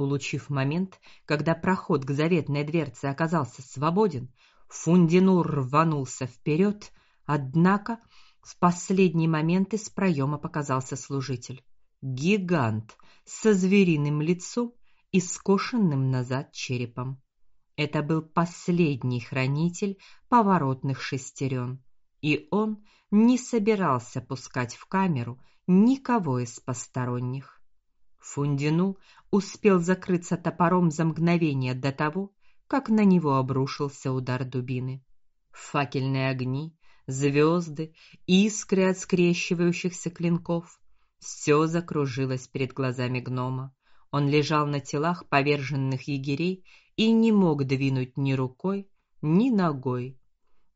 Улучив момент, когда проход к заветной дверце оказался свободен, Фундинур рванулся вперед, однако в последний момент из проема показался служитель. Гигант со звериным лицом и скошенным назад черепом. Это был последний хранитель поворотных шестерен, и он не собирался пускать в камеру никого из посторонних. Фундину успел закрыться топором за мгновение до того, как на него обрушился удар дубины. Факельные огни, звезды, искры от скрещивающихся клинков все закружилось перед глазами гнома. Он лежал на телах поверженных егерей и не мог двинуть ни рукой, ни ногой.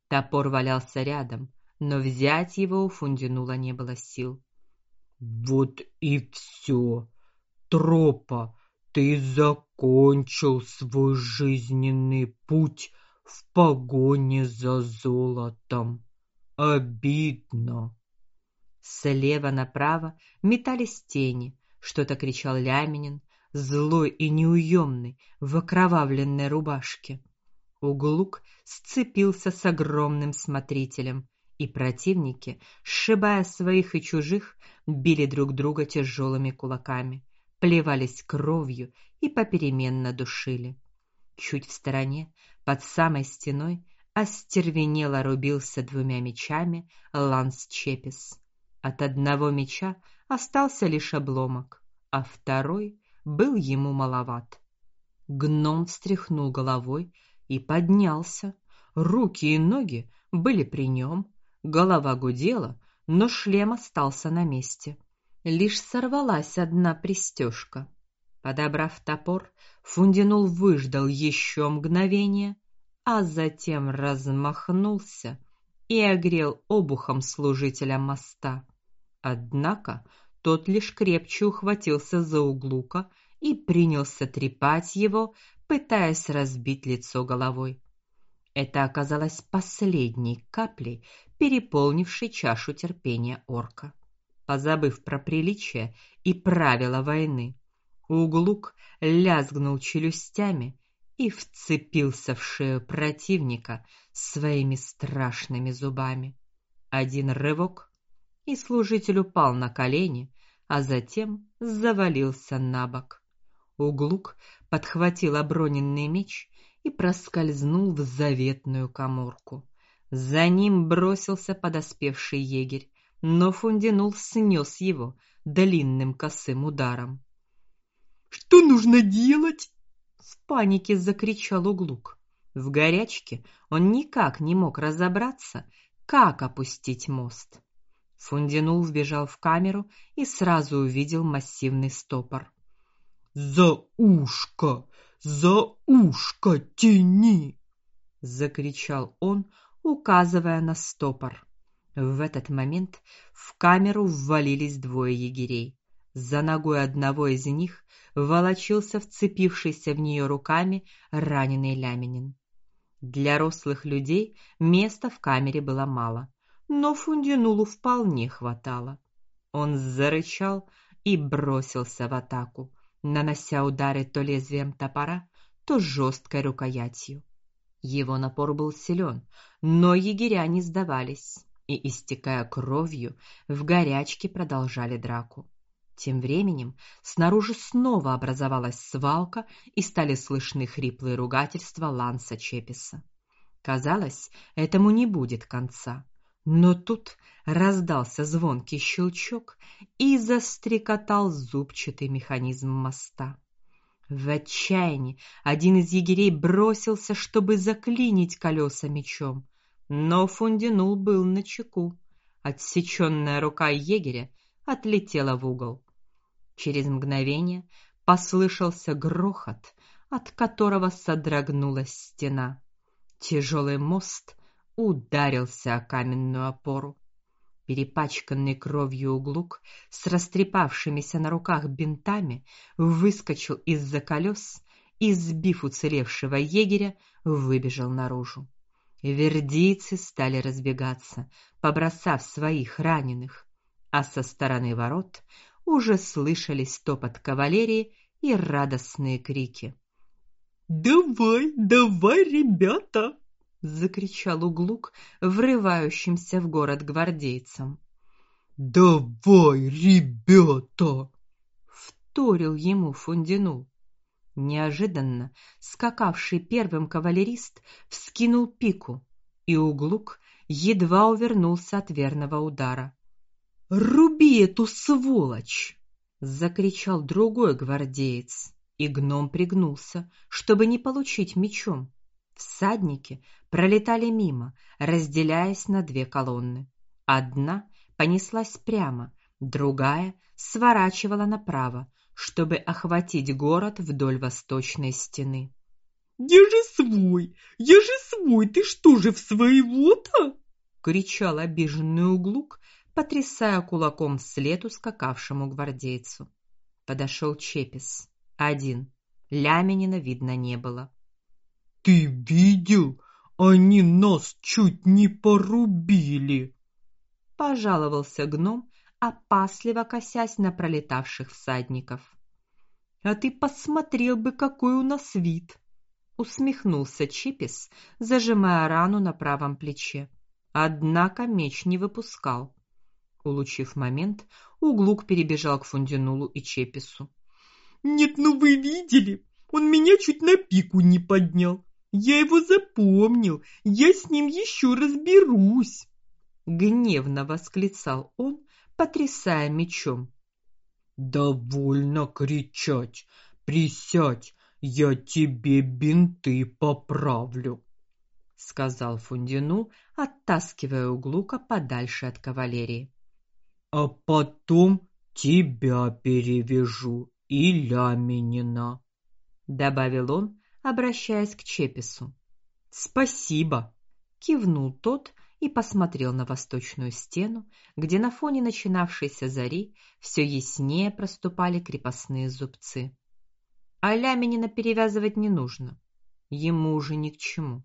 Топор валялся рядом, но взять его у Фундинула не было сил. Вот и все. Тропа, ты закончил свой жизненный путь в погоне за золотом. Обидно. Слева направо метались тени, что-то кричал Ляминин, злой и неуемный, в окровавленной рубашке. Углук сцепился с огромным смотрителем, и противники, сшибая своих и чужих, били друг друга тяжелыми кулаками, плевались кровью и попеременно душили. Чуть в стороне, под самой стеной, остервенело рубился двумя мечами Ланс Чепис. От одного меча остался лишь обломок, а второй был ему маловат. Гном встряхнул головой и поднялся. Руки и ноги были при нем, голова гудела, но шлем остался на месте. Лишь сорвалась одна пристежка. Подобрав топор, Фундинул выждал еще мгновение, а затем размахнулся и огрел обухом служителя моста. Однако тот лишь крепче ухватился за углука и принялся трепать его, пытаясь разбить лицо головой. Это оказалось последней каплей, переполнившей чашу терпения орка. Позабыв про приличие и правила войны, Углук лязгнул челюстями и вцепился в шею противника своими страшными зубами. Один рывок, и служитель упал на колени, а затем завалился на бок. Углук подхватил оброненный меч и проскользнул в заветную каморку. За ним бросился подоспевший егерь, но Фундинул снес его длинным косым ударом. Что нужно делать? в панике закричал Углук. В горячке он никак не мог разобраться, как опустить мост. Фундинул вбежал в камеру и сразу увидел массивный стопор. За ушко, за ушко тяни, закричал он, указывая на стопор. В этот момент в камеру ввалились двое егерей. За ногой одного из них волочился вцепившийся в нее руками раненый Ляминин. Для рослых людей места в камере было мало но Фундинулу вполне хватало. Он зарычал и бросился в атаку, нанося удары то лезвием топора, то жесткой рукоятью. Его напор был силен, но егеря не сдавались и, истекая кровью, в горячке продолжали драку. Тем временем снаружи снова образовалась свалка и стали слышны хриплые ругательства Ланса Чеписа. Казалось, этому не будет конца. Но тут раздался звонкий щелчок и застрекотал зубчатый механизм моста. В отчаянии один из егерей бросился, чтобы заклинить колеса мечом, но Фундинул был на чеку. Отсеченная рука егеря отлетела в угол. Через мгновение послышался грохот, от которого содрогнулась стена. Тяжелый мост ударился о каменную опору. Перепачканный кровью углук с растрепавшимися на руках бинтами выскочил из-за колес и, сбив уцелевшего егеря, выбежал наружу. Вердийцы стали разбегаться, побросав своих раненых, а со стороны ворот уже слышались топот кавалерии и радостные крики. Давай, давай, ребята, закричал Углук врывающимся в город гвардейцам. Давай, ребята, вторил ему Фундинул. Неожиданно скакавший первым кавалерист вскинул пику, и Углук едва увернулся от верного удара. "Руби эту сволочь!" закричал другой гвардеец, и гном пригнулся, чтобы не получить мечом. Всадники пролетали мимо, разделяясь на две колонны. Одна понеслась прямо, другая сворачивала направо, чтобы охватить город вдоль восточной стены. "Я же свой, я же свой, ты что же в своего-то?" кричал обиженный Углук, потрясая кулаком вслед ускакавшему гвардейцу. Подошел Чепис, один. Ляминина видно не было. Ты видел? Они нас чуть не порубили, пожаловался гном, опасливо косясь на пролетавших всадников. А ты посмотрел бы, какой у нас вид, усмехнулся Чипис, зажимая рану на правом плече. Однако меч не выпускал. Улучив момент, Углук перебежал к Фундинулу и Чепису. Нет, ну вы видели? Он меня чуть на пику не поднял. Я его запомнил. Я с ним еще разберусь, гневно восклицал он, потрясая мечом. Довольно кричать. Присядь, я тебе бинты поправлю, сказал Фундину, оттаскивая Углука подальше от кавалерии. А потом тебя перевяжу и Ляминина, добавил он, обращаясь к Чепису. Спасибо, кивнул тот и посмотрел на восточную стену, где на фоне начинавшейся зари все яснее проступали крепостные зубцы. А Ляминина перевязывать не нужно. Ему уже ни к чему.